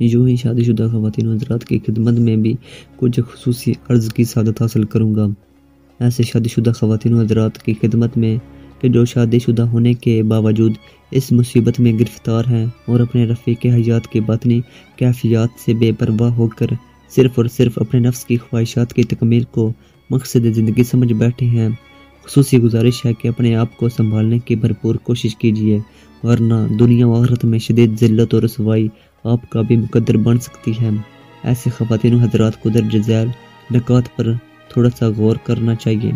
یوں ہی شادی شدہ خواتین حضرات کی خدمت میں بھی کچھ خصوصی عرض کی سعادت حاصل کروں گا۔ ایسے شادی شدہ خواتین حضرات کی خدمت میں کہ جو شادی شدہ ہونے کے باوجود اس مصیبت میں گرفتار ہیں اور اپنے رفیق حیات کی باطنی کیفیات سے بے پرواہ ہو کر صرف اور صرف اپنے نفس کی خواہشات کی تکمیل کو مقصد زندگی سمجھ بیٹھے ہیں، خصوصی گزارش ہے کہ اپنے آپ کو سنبھالنے کی بھرپور کوشش کیجیے، ورنہ دنیا و آخرت میں شدید ذلت اور رسوائی آپ کا بھی مقدر بن سکتی ہے۔ ایسے خواتین و حضرات کو درج ذیل نکات پر تھوڑا سا غور کرنا چاہیے۔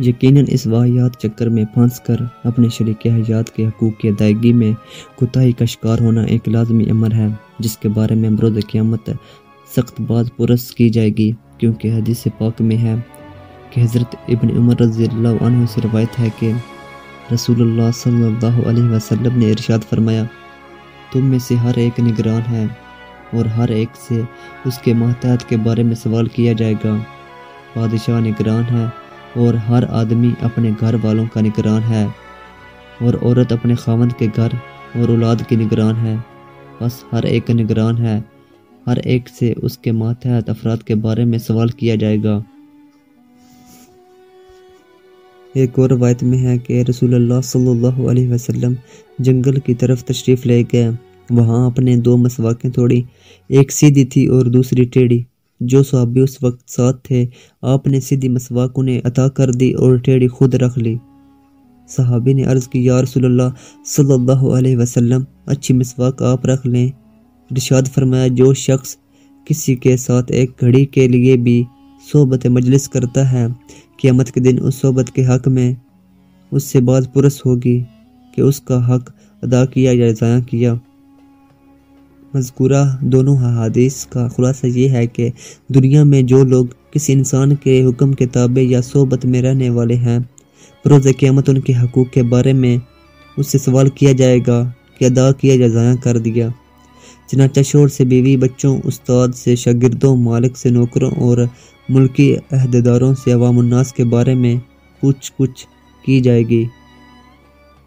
یقیناً اس واحیات چکر میں پھنس کر اپنے شریک حیات کے حقوق کی ادائیگی میں کوتاہی کا شکار ہونا ایک لازمی امر ہے، جس کے بارے میں امروز قیامت سخت بات پرس کی جائے گی، کیونکہ حدیث پاک میں ہے کہ حضرت ابن عمر رضی اللہ عنہ سے روایت ہے کہ رسول اللہ صلی اللہ علیہ وسلم نے ارشاد فرمایا تم میں سے ہر ایک نگران ہے اور ہر ایک سے اس کے محتاط کے بارے میں سوال کیا جائے گا۔ بادشاہ نگران ہے اور ہر آدمی اپنے گھر والوں کا نگران ہے اور عورت اپنے خاوند کے گھر اور اولاد کی نگران ہے۔ بس ہر ایک نگران ہے۔ ہر ایک سے اس کے ماتحت افراد کے بارے میں سوال کیا جائے گا۔ ایک اور روایت میں ہے کہ رسول اللہ صلی اللہ علیہ وسلم جنگل کی طرف تشریف لے گئے۔ وہاں اپنے دو مسواکیں توڑی، ایک سیدھی تھی اور دوسری ٹیڑھی۔ جو صحابی اس وقت ساتھ تھے، آپ نے سیدھی مسواک انہیں عطا کر دی اور ٹیڑھی خود رکھ لی۔ صحابی نے عرض کی، یا رسول اللہ صلی اللہ علیہ وسلم، اچھی مسواک آپ رکھ لیں۔ رشاد فرمایا، جو شخص کسی کے ساتھ ایک گھڑی کے لیے بھی صحبت مجلس کرتا ہے قیامت کے دن اس صحبت کے حق میں اس سے بعض پرس ہوگی کہ اس کا حق ادا کیا یا ضائع کیا۔ مذکورہ دونوں حادث کا خلاصہ یہ ہے کہ دنیا میں جو لوگ کسی انسان کے حکم کے تابع یا صحبت میں رہنے والے ہیں بروز قیامت ان کے حقوق کے بارے میں اس سے سوال کیا جائے گا کہ ادا کیا یا ضائع کر دیا۔ چنانچہ شور سے بیوی بچوں، استاد سے شاگردوں، مالک سے نوکروں اور ملکی عہدیداروں سے عوام الناس کے بارے میں پوچھ کچھ کی جائے گی۔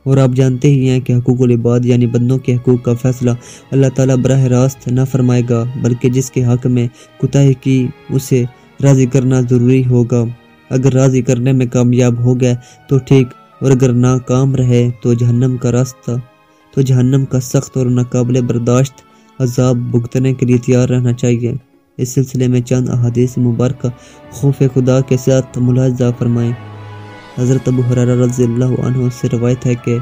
اور آپ جانتے ہی ہیں کہ حقوق العباد یعنی بندوں کے حقوق کا فیصلہ اللہ تعالیٰ براہ راست نہ فرمائے گا، بلکہ جس کے حق میں کوتاہی کی، اسے راضی کرنا ضروری ہوگا۔ اگر راضی کرنے میں کامیاب ہو گئے تو ٹھیک، اور اگر ناکام رہے تو جہنم کا راستہ، تو جہنم کا سخت اور ناقابل برداشت عذاب بھگتنے کے لیے تیار رہنا چاہیے۔ اس سلسلے میں چند احادیث مبارکہ خوف خدا کے ساتھ ملاحظہ فرمائیں۔ حضرت ابو حرار رضی اللہ عنہ سے روایت ہے کہ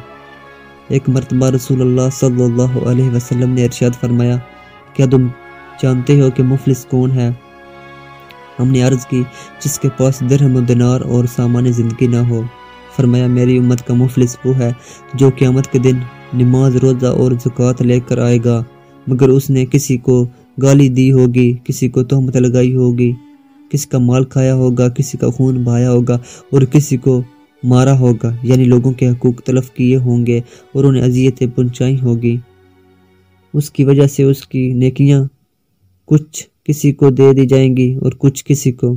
ایک مرتبہ رسول اللہ صلی اللہ علیہ وسلم نے ارشاد فرمایا، کیا تم جانتے ہو کہ مفلس کون ہے؟ ہم نے عرض کی، جس کے پاس درہم و دینار اور سامان زندگی نہ ہو۔ فرمایا، میری امت کا مفلس وہ ہے جو قیامت کے دن نماز، روزہ اور زکوٰۃ لے کر آئے گا۔ مگر اس نے کسی کو گالی دی ہوگی، کسی کو تہمت لگائی ہوگی۔ کسی کا مال کھایا ہوگا، کسی کا خون بہایا ہوگا اور کسی کو مارا ہوگا۔ یعنی لوگوں کے حقوق تلف کیے ہوں گے اور انہیں اذیتیں پہنچائی ہوگی۔ اس کی وجہ سے اس کی نیکیاں کچھ کسی کو دے دی جائیں گی اور کچھ کسی کو۔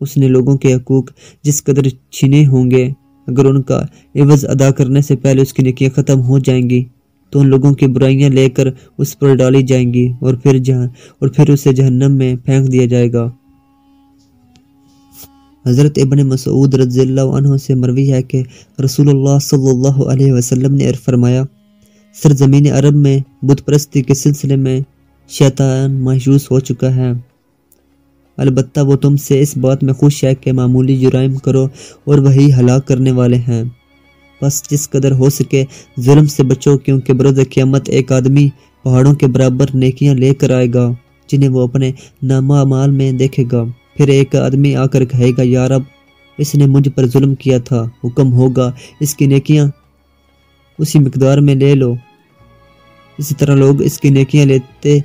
اس نے لوگوں کے حقوق جس قدر چھنے ہوں گے، اگر ان کا عوض ادا کرنے سے پہلے اس کی نیکیاں ختم ہو جائیں گی۔ تو ان لوگوں کی برائیاں لے کر اس پر ڈالی جائیں گی اور پھر جہاں اور پھر اسے جہنم میں پھینک دیا جائے گا۔ حضرت ابن مسعود رضی اللہ عنہ سے مروی ہے کہ رسول اللہ صلی اللہ علیہ وسلم نے فرمایا، سرزمین عرب میں بت پرستی کے سلسلے میں شیطان محسوس ہو چکا ہے۔ البتہ وہ تم سے اس بات میں خوش ہے کہ معمولی جرائم کرو اور وہی ہلاک کرنے والے ہیں۔ بس جس قدر ہو سکے ظلم سے بچو، کیونکہ بروز قیامت ایک آدمی پہاڑوں کے برابر نیکیاں لے کر آئے گا، جنہیں وہ اپنے نامہ مال میں دیکھے گا۔ پھر ایک آدمی آ کر کہے گا، یا رب، اس نے مجھ پر ظلم کیا تھا، حکم ہوگا، اس کی نیکیاں اسی مقدار میں لے لو۔ اسی طرح لوگ اس کی نیکیاں لیتے،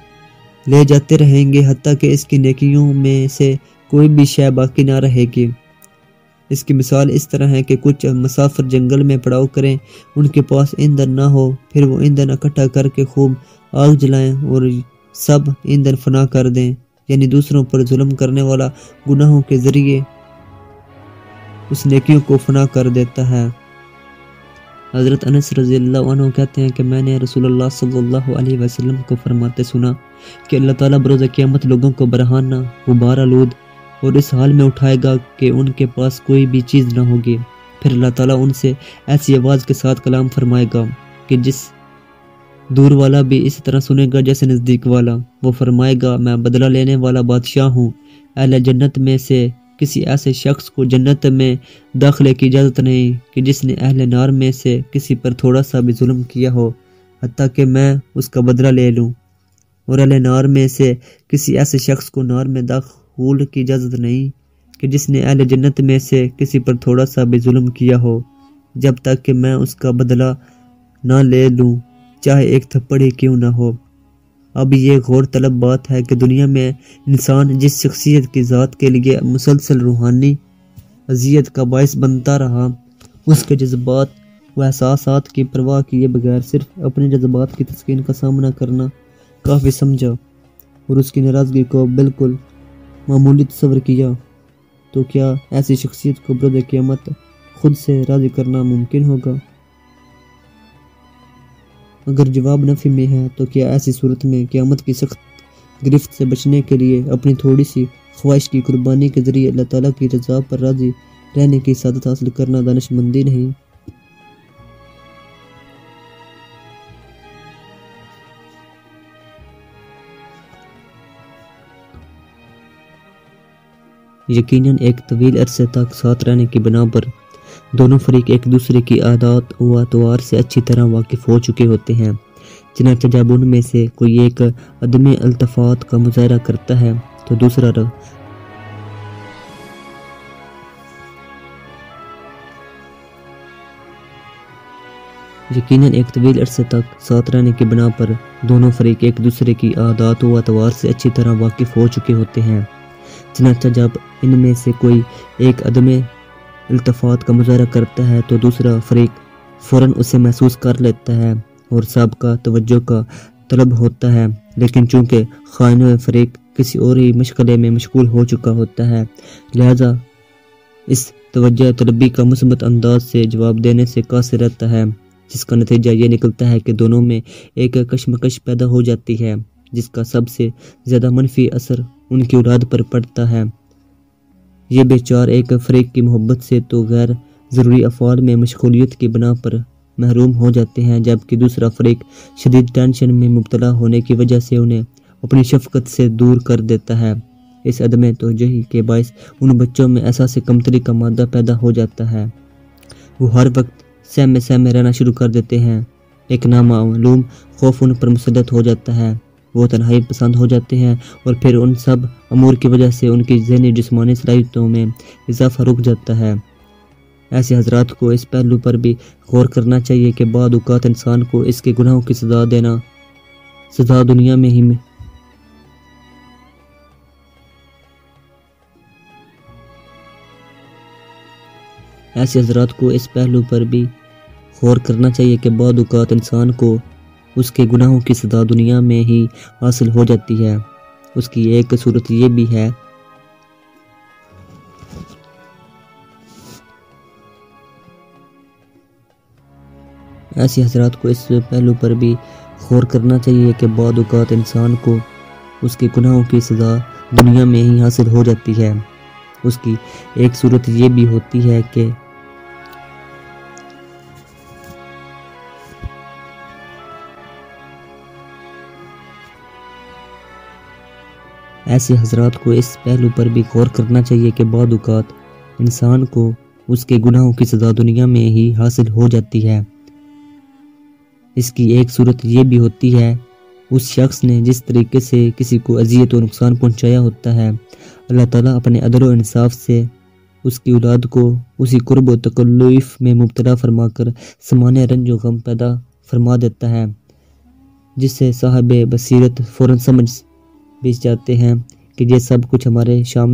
لے جاتے رہیں گے، حتیٰ کہ اس کی نیکیوں میں سے کوئی بھی شے باقی نہ رہے گی۔ اس کی مثال اس طرح ہے کہ کچھ مسافر جنگل میں پڑاؤ کریں، ان کے پاس ایندھن نہ ہو، پھر وہ ایندھن اکٹھا کر کے خوب آگ جلائیں اور سب ایندھن فنا کر دیں۔ یعنی دوسروں پر ظلم کرنے والا گناہوں کے ذریعے اس نیکیوں کو فنا کر دیتا ہے۔ حضرت انس رضی اللہ عنہ کہتے ہیں کہ میں نے رسول اللہ صلی اللہ علیہ وسلم کو فرماتے سنا کہ اللہ تعالیٰ بروز قیامت لوگوں کو برہانہ غبار آلود اور اس حال میں اٹھائے گا کہ ان کے پاس کوئی بھی چیز نہ ہوگی۔ پھر اللہ تعالیٰ ان سے ایسی آواز کے ساتھ کلام فرمائے گا کہ جس دور والا بھی اس طرح سنے گا جیسے نزدیک والا۔ وہ فرمائے گا، میں بدلہ لینے والا بادشاہ ہوں۔ اہل جنت میں سے کسی ایسے شخص کو جنت میں داخلے کی اجازت نہیں کہ جس نے اہل نار میں سے کسی پر تھوڑا سا بھی ظلم کیا ہو، حتیٰ کہ میں اس کا بدلہ لے لوں۔ اور اہل نار میں سے کسی ایسے شخص کو نار میں داخل کی اجازت نہیں کہ جس نے اہل جنت میں سے کسی پر تھوڑا سا بھی ظلم کیا ہو، جب تک کہ میں اس کا بدلہ نہ لے لوں، چاہے ایک تھپڑ ہی کیوں نہ ہو۔ اب یہ غور طلب بات ہے کہ دنیا میں انسان جس شخصیت کی ذات کے لیے مسلسل روحانی اذیت کا باعث بنتا رہا، اس کے جذبات و احساسات کی پرواہ کیے بغیر صرف اپنے جذبات کی تسکین کا سامنا کرنا کافی سمجھا اور اس کی ناراضگی کو بالکل معمولی تصور کیا تو کیا ایسی شخصیت کو برد قیامت خود سے راضی کرنا ممکن ہوگا؟ اگر جواب نفی میں ہے تو کیا ایسی صورت میں قیامت کی سخت گرفت سے بچنے کے لیے اپنی تھوڑی سی خواہش کی قربانی کے ذریعے اللہ تعالیٰ کی رضا پر راضی رہنے کی سعادت حاصل کرنا دانش مندی نہیں؟ یقیناً ایک طویل عرصے تک ساتھ رہنے کی بنا پر دونوں فریق ایک دوسرے کی عادات و اتوار سے اچھی طرح واقف ہو چکے ہوتے ہیں۔ چنانچہ جب ان میں سے کوئی ایک عدم التفات کا مظاہرہ کرتا ہے تو دوسرا یقیناً ایک طویل عرصے تک ساتھ رہنے کی بنا پر دونوں فریق ایک دوسرے کی عادات و اتوار سے اچھی طرح واقف ہو چکے ہوتے ہیں۔ چنانچہ جب ان میں سے کوئی ایک عدم التفات کا مظاہرہ کرتا ہے تو دوسرا فریق فوراً اسے محسوس کر لیتا ہے اور سب کا توجہ کا طلب ہوتا ہے۔ لیکن چونکہ خائن فریق کسی اور ہی مشغلے میں مشغول ہو چکا ہوتا ہے، لہذا اس توجہ طلبی کا مثبت انداز سے جواب دینے سے قاصر رہتا ہے، جس کا نتیجہ یہ نکلتا ہے کہ دونوں میں ایک کشمکش پیدا ہو جاتی ہے، جس کا سب سے زیادہ منفی اثر ان کی اولاد پر پڑتا ہے۔ یہ بیچار ایک فریق کی محبت سے تو غیر ضروری افعال میں مشغولیت کی بنا پر محروم ہو جاتے ہیں، جبکہ دوسرا فریق شدید ٹینشن میں مبتلا ہونے کی وجہ سے انہیں اپنی شفقت سے دور کر دیتا ہے۔ اس عدم توجہی کے باعث ان بچوں میں احساس کمتری کا مادہ پیدا ہو جاتا ہے۔ وہ ہر وقت سہمے سہمے رہنا شروع کر دیتے ہیں۔ ایک نامعلوم خوف ان پر مسلط ہو جاتا ہے۔ وہ تنہائی پسند ہو جاتے ہیں اور پھر ان سب امور کی وجہ سے ان کی ذہنی جسمانی صلاحیتوں میں اضافہ رک جاتا ہے۔ ایسے حضرات کو اس پہلو پر بھی غور کرنا چاہیے کہ بعد اوقات انسان کو اس کے گناہوں کی سزا دینا سزا دنیا میں ہی میں ایسے حضرات کو اس پہلو پر بھی غور کرنا چاہیے کہ بعد اوقات انسان کو اس کے گناہوں کی سزا دنیا میں ہی حاصل ہو جاتی ہے۔ اس کی ایک صورت یہ بھی ہے۔ ایسی حضرات کو اس پہلو پر بھی غور کرنا چاہیے کہ بعد اوقات انسان کو اس کے گناہوں کی سزا دنیا میں ہی حاصل ہو جاتی ہے۔ اس کی ایک صورت یہ بھی ہوتی ہے کہ ایسے حضرات کو اس پہلو پر بھی غور کرنا چاہیے کہ بعد اوقات انسان کو اس کے گناہوں کی سزا دنیا میں ہی حاصل ہو جاتی ہے۔ اس کی ایک صورت یہ بھی ہوتی ہے، اس شخص نے جس طریقے سے کسی کو اذیت و نقصان پہنچایا ہوتا ہے، اللہ تعالیٰ اپنے عدل و انصاف سے اس کی اولاد کو اسی قرب و تکلف میں مبتلا فرما کر سمانے رنج و غم پیدا فرما دیتا ہے، جس سے صاحب بصیرت فوراً سمجھ بیچ جاتے ہیں کہ یہ سب کچھ ہمارے شام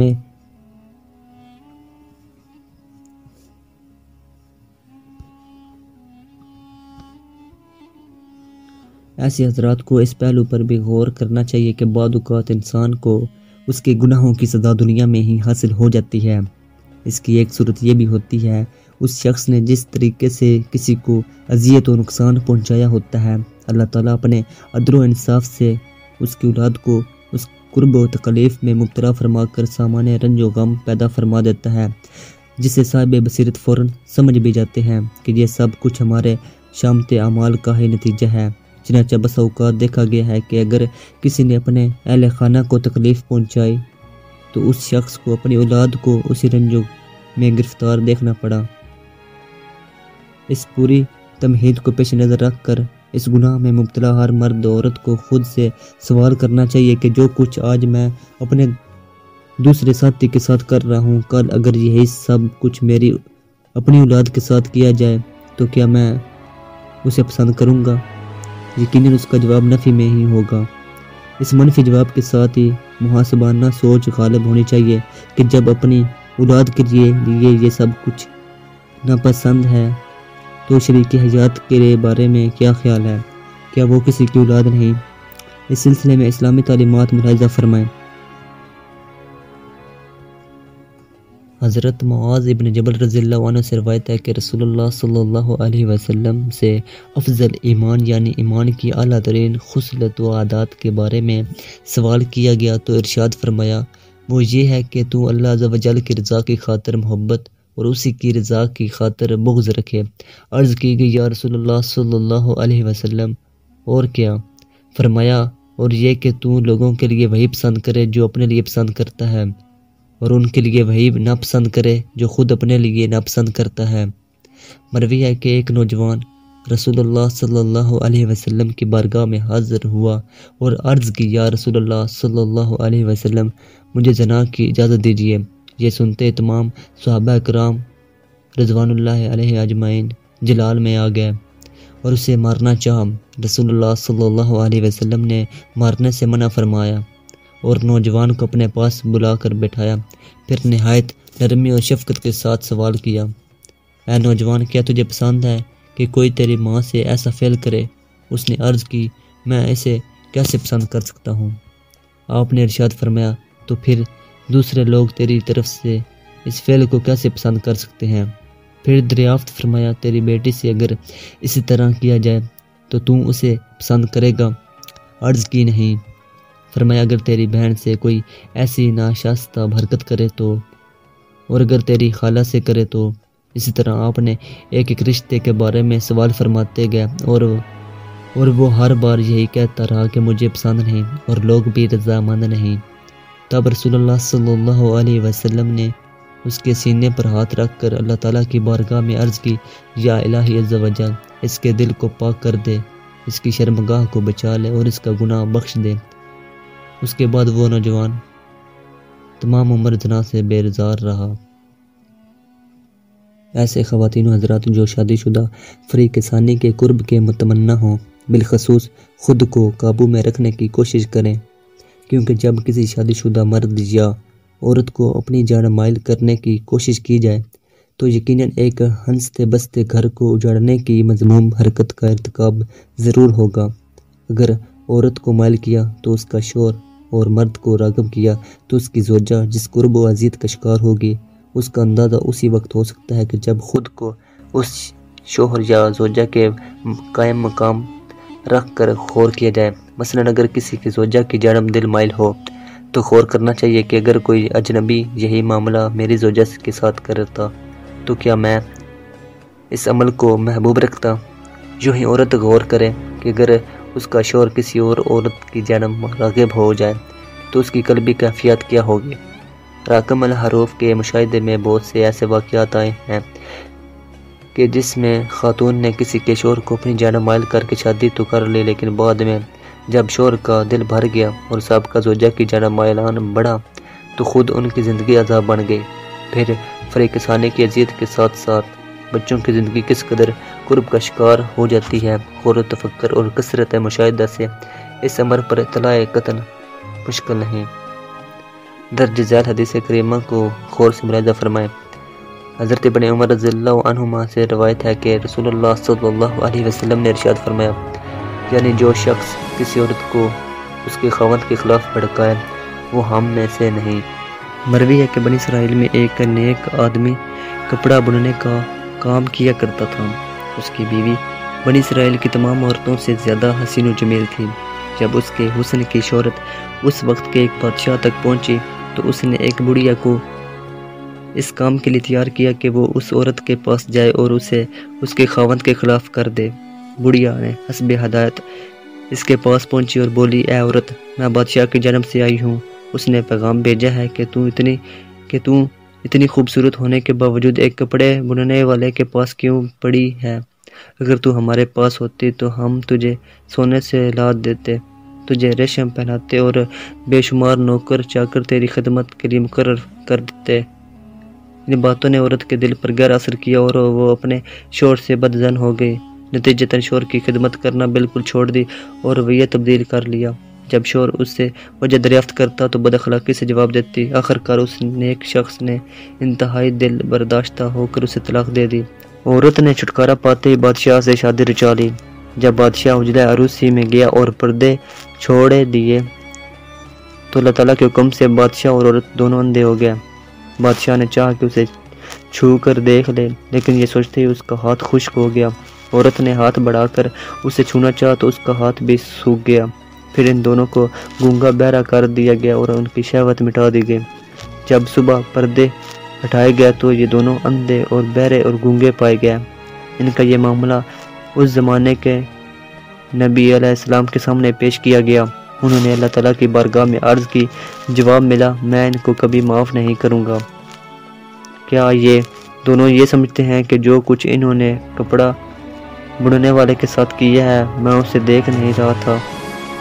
ایسی حضرات کو اس پہلو پر بھی غور کرنا چاہیے کہ بعد اوقات انسان کو اس کے گناہوں کی سزا دنیا میں ہی حاصل ہو جاتی ہے۔ اس کی ایک صورت یہ بھی ہوتی ہے، اس شخص نے جس طریقے سے کسی کو اذیت و نقصان پہنچایا ہوتا ہے، اللہ تعالیٰ اپنے عدل و انصاف سے اس کی اولاد کو اس قرب و تکلیف میں مبتلا فرما کر سامان رنج و غم پیدا فرما دیتا ہے، جسے صاحب بصیرت فوراً سمجھ بھی جاتے ہیں کہ یہ سب کچھ ہمارے شامت اعمال کا ہی نتیجہ ہے۔ چنانچہ بس اوقات دیکھا گیا ہے کہ اگر کسی نے اپنے اہل خانہ کو تکلیف پہنچائی، تو اس شخص کو اپنی اولاد کو اسی رنجو میں گرفتار دیکھنا پڑا۔ اس پوری تمہید کو پیش نظر رکھ کر اس گناہ میں مبتلا ہر مرد عورت کو خود سے سوال کرنا چاہیے کہ جو کچھ آج میں اپنے دوسرے ساتھی کے ساتھ کر رہا ہوں، کل اگر یہی سب کچھ میری اپنی اولاد کے ساتھ کیا جائے تو کیا میں اسے پسند کروں گا؟ یقیناً اس کا جواب نفی میں ہی ہوگا۔ اس منفی جواب کے ساتھ ہی محاسبانہ سوچ غالب ہونی چاہیے کہ جب اپنی اولاد کے لیے یہ سب کچھ ناپسند ہے تو شریک حیات کے بارے میں کیا خیال ہے؟ کیا وہ کسی کی اولاد نہیں؟ اس سلسلے میں اسلامی تعلیمات ملاحظہ فرمائیں۔ حضرت معاذ ابن جبل رضی اللہ عنہ سے روایت ہے کہ رسول اللہ صلی اللہ علیہ وسلم سے افضل ایمان یعنی ایمان کی اعلیٰ ترین خصلت و عادات کے بارے میں سوال کیا گیا تو ارشاد فرمایا، وہ یہ ہے کہ تو اللہ عز و جل کی رضا کی خاطر محبت اور اسی کی رضا کی خاطر بغض رکھے۔ عرض کی گئی، یا رسول اللہ صلی اللہ علیہ وسلم، اور کیا؟ فرمایا، اور یہ کہ تو لوگوں کے لیے وہی پسند کرے جو اپنے لیے پسند کرتا ہے، اور ان کے لیے وہی ناپسند کرے جو خود اپنے لیے ناپسند کرتا ہے۔ مروی ہے کہ ایک نوجوان رسول اللہ صلی اللہ علیہ وسلم کی بارگاہ میں حاضر ہوا اور عرض کی، یا رسول اللہ صلی اللہ علیہ وسلم، مجھے جناح کی اجازت دیجیے یہ سنتے تمام صحابہ کرام رضوان اللہ علیہ اجمعین جلال میں آ گئے اور اسے مارنا چاہا۔ رسول اللہ صلی اللہ علیہ وسلم نے مارنے سے منع فرمایا اور نوجوان کو اپنے پاس بلا کر بٹھایا۔ پھر نہایت نرمی اور شفقت کے ساتھ سوال کیا۔ اے نوجوان، کیا تجھے پسند ہے کہ کوئی تیری ماں سے ایسا فعل کرے؟ اس نے عرض کی، میں اسے کیسے پسند کر سکتا ہوں؟ آپ نے ارشاد فرمایا، تو پھر دوسرے لوگ تیری طرف سے اس فعل کو کیسے پسند کر سکتے ہیں؟ پھر دریافت فرمایا، تیری بیٹی سے اگر اسی طرح کیا جائے تو تم اسے پسند کرے گا۔ عرض کی نہیں۔ فرمایا، اگر تیری بہن سے کوئی ایسی ناشاستہ حرکت کرے تو، اور اگر تیری خالہ سے کرے تو، اسی طرح آپ نے ایک ایک رشتے کے بارے میں سوال فرماتے گئے، اور اور وہ ہر بار یہی کہتا رہا کہ مجھے پسند نہیں، اور لوگ بھی رضامند نہیں۔ تب رسول اللہ صلی اللہ علیہ وسلم نے اس کے سینے پر ہاتھ رکھ کر اللہ تعالیٰ کی بارگاہ میں عرض کی، یا الہی عز و جل، اس کے دل کو پاک کر دے، اس کی شرمگاہ کو بچا لے اور اس کا گناہ بخش دے۔ اس کے بعد وہ نوجوان تمام عمر جنا سے بے رزار رہا۔ ایسے خواتین و حضرات جو شادی شدہ فری کسانی کے قرب کے متمنہ ہوں، بالخصوص خود کو قابو میں رکھنے کی کوشش کریں۔ کیونکہ جب کسی شادی شدہ مرد یا عورت کو اپنی جان مائل کرنے کی کوشش کی جائے، تو یقیناً ایک ہنستے بستے گھر کو اجاڑنے کی مضموم حرکت کا ارتکاب ضرور ہوگا۔ اگر عورت کو مائل کیا تو اس کا شور اور مرد کو راغب کیا تو اس کی زوجہ جس قرب و عزیت کا شکار ہوگی، اس کا اندازہ اسی وقت ہو سکتا ہے کہ جب خود کو اس شوہر یا زوجہ کے قائم مقام رکھ کر خور کیا جائے۔ مثلا اگر کسی کی زوجہ کی جنم دل مائل ہو، تو خور کرنا چاہیے کہ اگر کوئی اجنبی یہی معاملہ میری زوجہ کے ساتھ کرتا، تو کیا میں اس عمل کو محبوب رکھتا؟ یوں ہی عورت غور کرے کہ اگر اس کا شور کسی اور عورت کی جنم راغب ہو جائے، تو اس کی قلبی کیفیت کیا ہوگی؟ راکم الحروف کے مشاہدے میں بہت سے ایسے واقعات آئے ہیں کہ جس میں خاتون نے کسی کے شور کو اپنی جانب مائل کر کے شادی تو کر لی، لیکن بعد میں جب شور کا دل بھر گیا اور سابقہ زوجہ کی جانب مائلان بڑھا، تو خود ان کی زندگی عذاب بن گئی۔ پھر فریقسانے کی عزیت کے ساتھ ساتھ بچوں کی زندگی کس قدر قرب کا شکار ہو جاتی ہے، غور و تفکر اور کثرت مشاہدہ سے اس عمر پر اطلاع قتل مشکل نہیں۔ درج ذیل حدیث کریمہ کو خور سے ملاحظہ فرمائے حضرت ابن عمر رضی اللہ عنہما سے روایت ہے کہ رسول اللہ صلی اللہ علیہ وسلم نے ارشاد فرمایا یعنی جو شخص کسی عورت کو اس کے خوند کے خلاف بھڑکائے، وہ ہم میں سے نہیں۔ مروی ہے کہ بنی اسرائیل میں ایک نیک آدمی کپڑا بننے کا کام کیا کرتا تھا۔ اس کی بیوی بنی اسرائیل کی تمام عورتوں سے زیادہ حسین و جمیل تھی۔ جب اس کے حسن کی شہرت اس وقت کے ایک بادشاہ تک پہنچی، تو اس نے ایک بڑھیا کو اس کام کے لیے تیار کیا کہ وہ اس عورت کے پاس جائے اور اسے اس کے خاوند کے خلاف کر دے۔ بڑھیا نے حسب ہدایت اس کے پاس پہنچی اور بولی، اے عورت، میں بادشاہ کے جنم سے آئی ہوں۔ اس نے پیغام بھیجا ہے کہ تو اتنی، کہ تو اتنی خوبصورت ہونے کے باوجود ایک کپڑے بننے والے کے پاس کیوں پڑی ہے؟ اگر تو ہمارے پاس ہوتی تو ہم تجھے سونے سے لاد دیتے، تجھے ریشم پہناتے اور بے شمار نوکر چاکر تیری خدمت کے لیے مقرر کر دیتے۔ ان باتوں نے عورت کے دل پر گہرا اثر کیا اور وہ اپنے شور سے بدزن ہو گئی۔ نتیجتاً شور کی خدمت کرنا بالکل چھوڑ دی اور وہ یہ تبدیل کر لیا۔ جب شور اس سے وجہ دریافت کرتا تو بد اخلاقی سے جواب دیتی۔ آخر کار اس نیک شخص نے انتہائی دل برداشتہ ہو کر اسے طلاق دے دی۔ عورت نے چھٹکارا پاتے ہی بادشاہ سے شادی رچا لی۔ جب بادشاہ اجلہ عروسی میں گیا اور پردے چھوڑے دیے تو اللہ تعالیٰ کے حکم سے بادشاہ اور عورت دونوں اندھے ہو گیا بادشاہ نے چاہا کہ اسے چھو کر دیکھ لے، لیکن یہ سوچتے ہی اس کا ہاتھ خشک ہو گیا۔ عورت نے ہاتھ بڑھا کر اسے چھونا چاہا تو اس کا ہاتھ بھی سوکھ گیا۔ پھر ان دونوں کو گونگا بہرا کر دیا گیا اور ان کی شہوت مٹا دی گئی۔ جب صبح پردے ہٹائے گیا تو یہ دونوں اندھے اور بہرے اور گونگے پائے گئے۔ ان کا یہ معاملہ اس زمانے کے نبی علیہ السلام کے سامنے پیش کیا گیا۔ انہوں نے اللہ تعالیٰ کی بارگاہ میں عرض کی، جواب ملا، میں ان کو کبھی معاف نہیں کروں گا۔ کیا یہ دونوں یہ سمجھتے ہیں کہ جو کچھ انہوں نے کپڑا بڑھنے والے کے ساتھ کیا ہے، میں اسے دیکھ نہیں رہا تھا؟